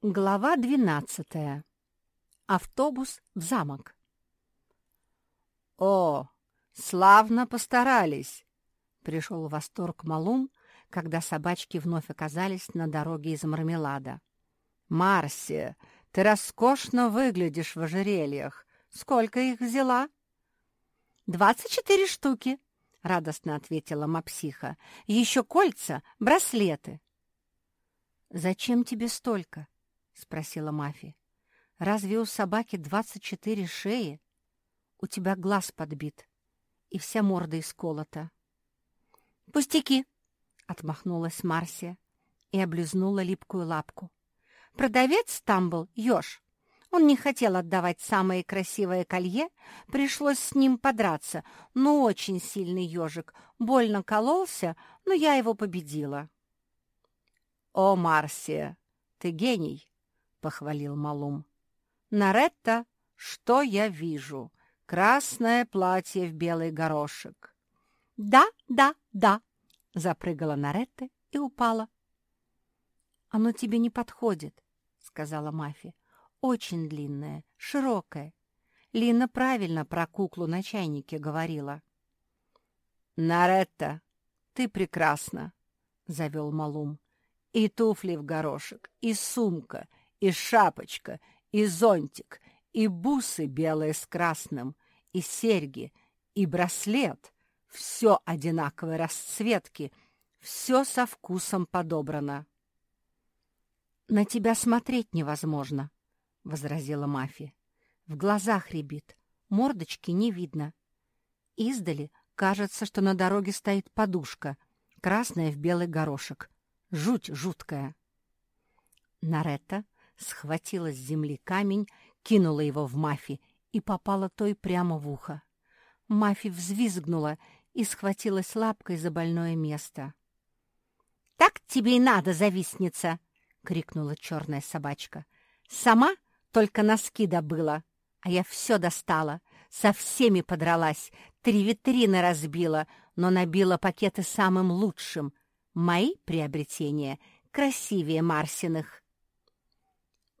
Глава двенадцатая. Автобус в замок. «О, славно постарались!» — пришел в восторг Малум, когда собачки вновь оказались на дороге из мармелада. «Марси, ты роскошно выглядишь в ожерельях. Сколько их взяла?» «Двадцать четыре штуки», — радостно ответила Мапсиха. «Еще кольца, браслеты». «Зачем тебе столько?» — спросила Мафи. «Разве у собаки двадцать четыре шеи? У тебя глаз подбит, и вся морда исколота». «Пустяки!» — отмахнулась Марсия и облизнула липкую лапку. «Продавец там был еж. Он не хотел отдавать самое красивое колье, пришлось с ним подраться, но очень сильный ежик, больно кололся, но я его победила». «О, Марсия, ты гений!» — похвалил Малум. «Наретта, что я вижу? Красное платье в белый горошек». «Да, да, да!» — запрыгала Наретта и упала. «Оно тебе не подходит», — сказала Мафи. «Очень длинное, широкое. Лина правильно про куклу на чайнике говорила». «Наретта, ты прекрасна», — завел Малум. «И туфли в горошек, и сумка, и шапочка, и зонтик, и бусы белые с красным, и серьги, и браслет. Все одинаковой расцветки, все со вкусом подобрано. «На тебя смотреть невозможно», — возразила Мафи. «В глазах рябит, мордочки не видно. Издали кажется, что на дороге стоит подушка, красная в белый горошек. Жуть жуткая». Наретта схватила с земли камень, кинула его в Мафи и попала той прямо в ухо. Мафи взвизгнула и схватилась лапкой за больное место. «Так тебе и надо, завистница!» — крикнула черная собачка. «Сама только носки добыла, а я все достала, со всеми подралась, три витрины разбила, но набила пакеты самым лучшим. Мои приобретения красивее Марсиных».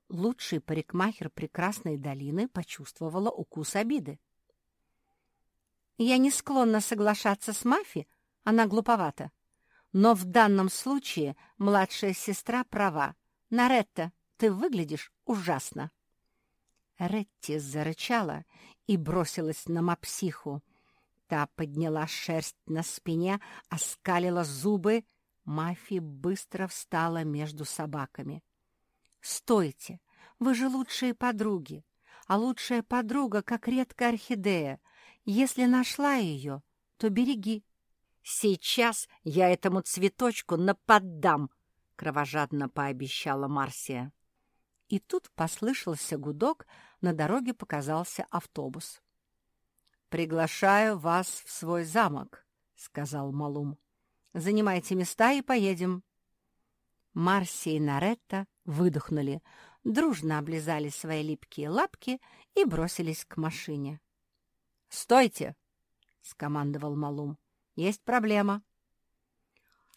Лучший парикмахер прекрасной долины почувствовала укус обиды. «Я не склонна соглашаться с Мафи, она глуповата. Но в данном случае младшая сестра права. Наретта, ты выглядишь ужасно». Ретти зарычала и бросилась на мапсиху. Та подняла шерсть на спине, оскалила зубы. Мафи быстро встала между собаками. «Стойте! Вы же лучшие подруги! А лучшая подруга, как редкая орхидея. Если нашла ее, то береги!» «Сейчас я этому цветочку наподдам!» — кровожадно пообещала Марсия. И тут послышался гудок, на дороге показался автобус. «Приглашаю вас в свой замок», — сказал Малум. «Занимайте места и поедем». Марси и Наретта выдохнули, дружно облизали свои липкие лапки и бросились к машине. «Стойте!» — скомандовал Малум. «Есть проблема».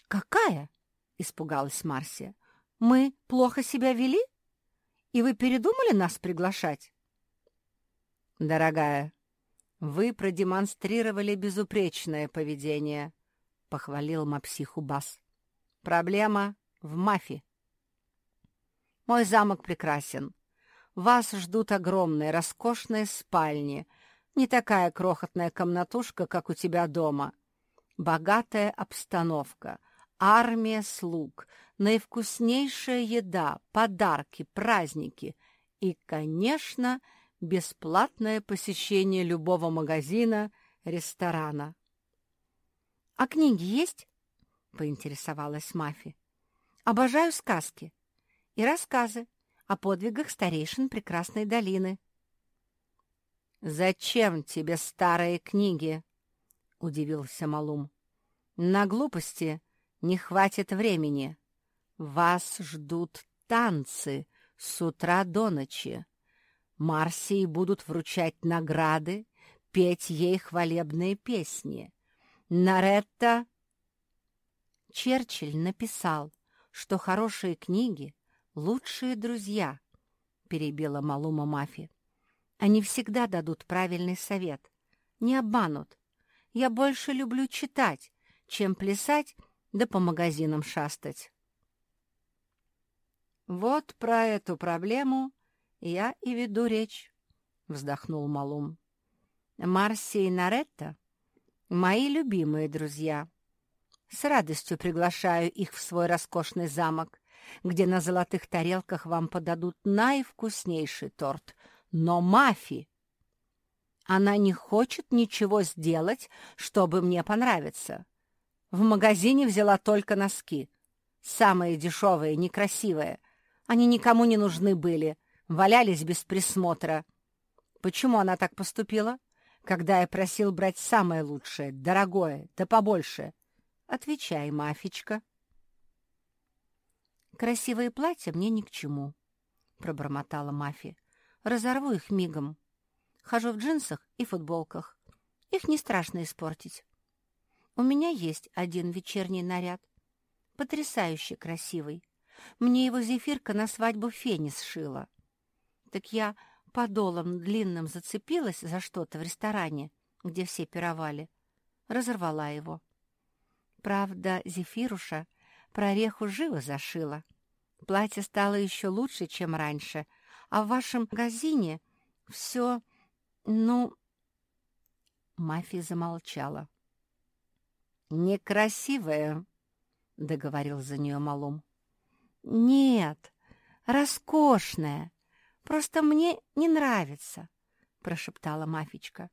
«Какая?» — испугалась Марсия. «Мы плохо себя вели? И вы передумали нас приглашать?» «Дорогая, вы продемонстрировали безупречное поведение», — похвалил Мапсиху Бас. «Проблема в мафии. Мой замок прекрасен. Вас ждут огромные, роскошные спальни. Не такая крохотная комнатушка, как у тебя дома. Богатая обстановка, армия слуг, наивкуснейшая еда, подарки, праздники и, конечно, бесплатное посещение любого магазина, ресторана. — А книги есть? — поинтересовалась Мафи. Обожаю сказки и рассказы о подвигах старейшин прекрасной долины. «Зачем тебе старые книги?» — удивился Малум. «На глупости не хватит времени. Вас ждут танцы с утра до ночи. Марсии будут вручать награды, петь ей хвалебные песни. Наретта...» Черчилль написал, что хорошие книги лучшие друзья», — перебила Малума Мафи. «Они всегда дадут правильный совет, не обманут. Я больше люблю читать, чем плясать да по магазинам шастать». «Вот про эту проблему я и веду речь», — вздохнул Малум. «Марси и Наретта — мои любимые друзья. С радостью приглашаю их в свой роскошный замок, где на золотых тарелках вам подадут наивкуснейший торт. Но Мафи... Она не хочет ничего сделать, чтобы мне понравиться. В магазине взяла только носки. Самые дешевые, некрасивые. Они никому не нужны были, валялись без присмотра. Почему она так поступила, когда я просил брать самое лучшее, дорогое, да побольше? Отвечай, Мафичка. «Красивые платья мне ни к чему», — пробормотала Мафи. «Разорву их мигом. Хожу в джинсах и футболках. Их не страшно испортить. У меня есть один вечерний наряд. Потрясающе красивый. Мне его зефирка на свадьбу Фени сшила. Так я подолом длинным зацепилась за что-то в ресторане, где все пировали. Разорвала его. Правда, Зефируша прореху живо зашила. Платье стало еще лучше, чем раньше, а в вашем магазине все, ну...» Мафия замолчала. «Некрасивая», — договорил за нее Малум. «Нет, роскошная. Просто мне не нравится», — прошептала Мафичка.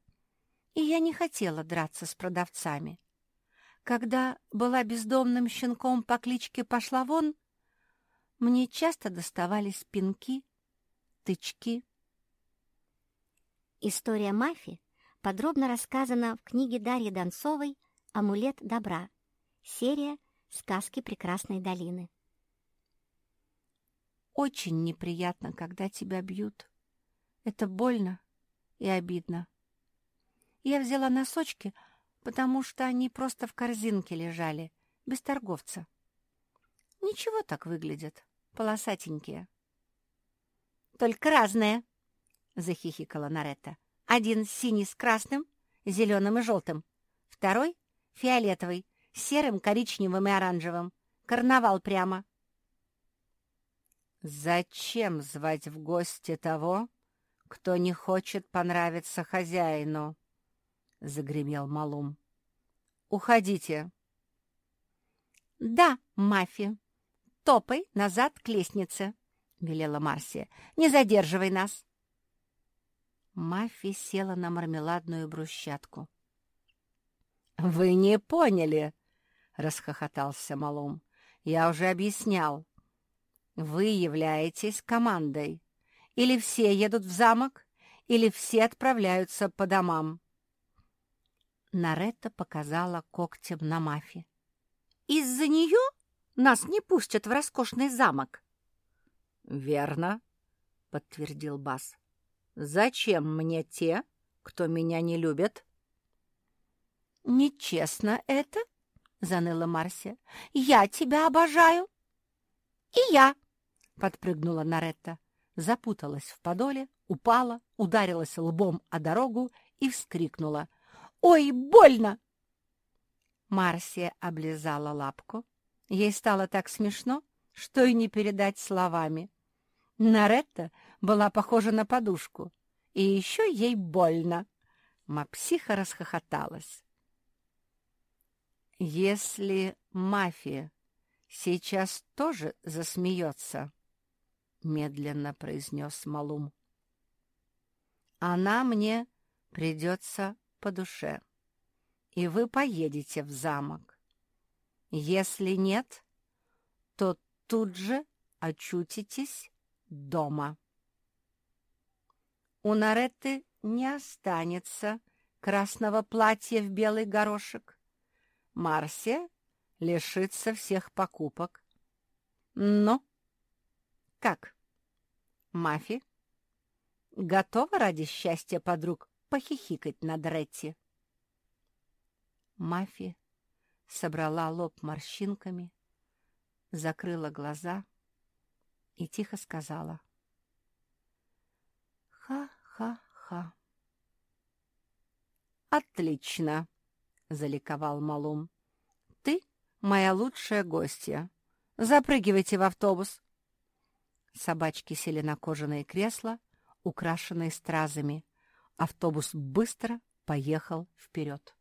«И я не хотела драться с продавцами. Когда была бездомным щенком по кличке Пошла вон, мне часто доставались пинки, тычки. История мафии подробно рассказана в книге Дарьи Донцовой «Амулет добра», серия «Сказки прекрасной долины». Очень неприятно, когда тебя бьют. Это больно и обидно. Я взяла носочки — потому что они просто в корзинке лежали, без торговца. Ничего так выглядят, полосатенькие. «Только разные!» — захихикала Наретта. «Один синий с красным, зеленым и желтым, второй — фиолетовый, серым, коричневым и оранжевым. Карнавал прямо!» «Зачем звать в гости того, кто не хочет понравиться хозяину?» — загремел Малум. «Уходите!» «Да, Мафи, топай назад к лестнице», — велела Марсия. «Не задерживай нас». Мафи села на мармеладную брусчатку. «Вы не поняли!» — расхохотался Малум. «Я уже объяснял. Вы являетесь командой. Или все едут в замок, или все отправляются по домам. Наретта показала когтем на Мафи. «Из-за нее нас не пустят в роскошный замок». «Верно», — подтвердил Бас. «Зачем мне те, кто меня не любит?» «Нечестно это», — заныла Марсия. «Я тебя обожаю». «И я», — подпрыгнула Наретта, запуталась в подоле, упала, ударилась лбом о дорогу и вскрикнула. Ой, больно!» Марсия облизала лапку. Ей стало так смешно, что и не передать словами. Наретта была похожа на подушку, и еще ей больно. Мапсиха расхохоталась. «Если мафия сейчас тоже засмеется», — медленно произнес Малум, — «она мне придется по душе, и вы поедете в замок. Если нет, то тут же очутитесь дома. У Наретты не останется красного платья в белый горошек. Марсия лишится всех покупок. Ну, как? Мафи? Готова ради счастья подруг похихикать над Ретти. Мафи собрала лоб морщинками, закрыла глаза и тихо сказала. «Ха-ха-ха». «Отлично!» — заликовал Малум. «Ты моя лучшая гостья. Запрыгивайте в автобус». Собачки сели на кожаные кресла, украшенные стразами. Автобус быстро поехал вперед.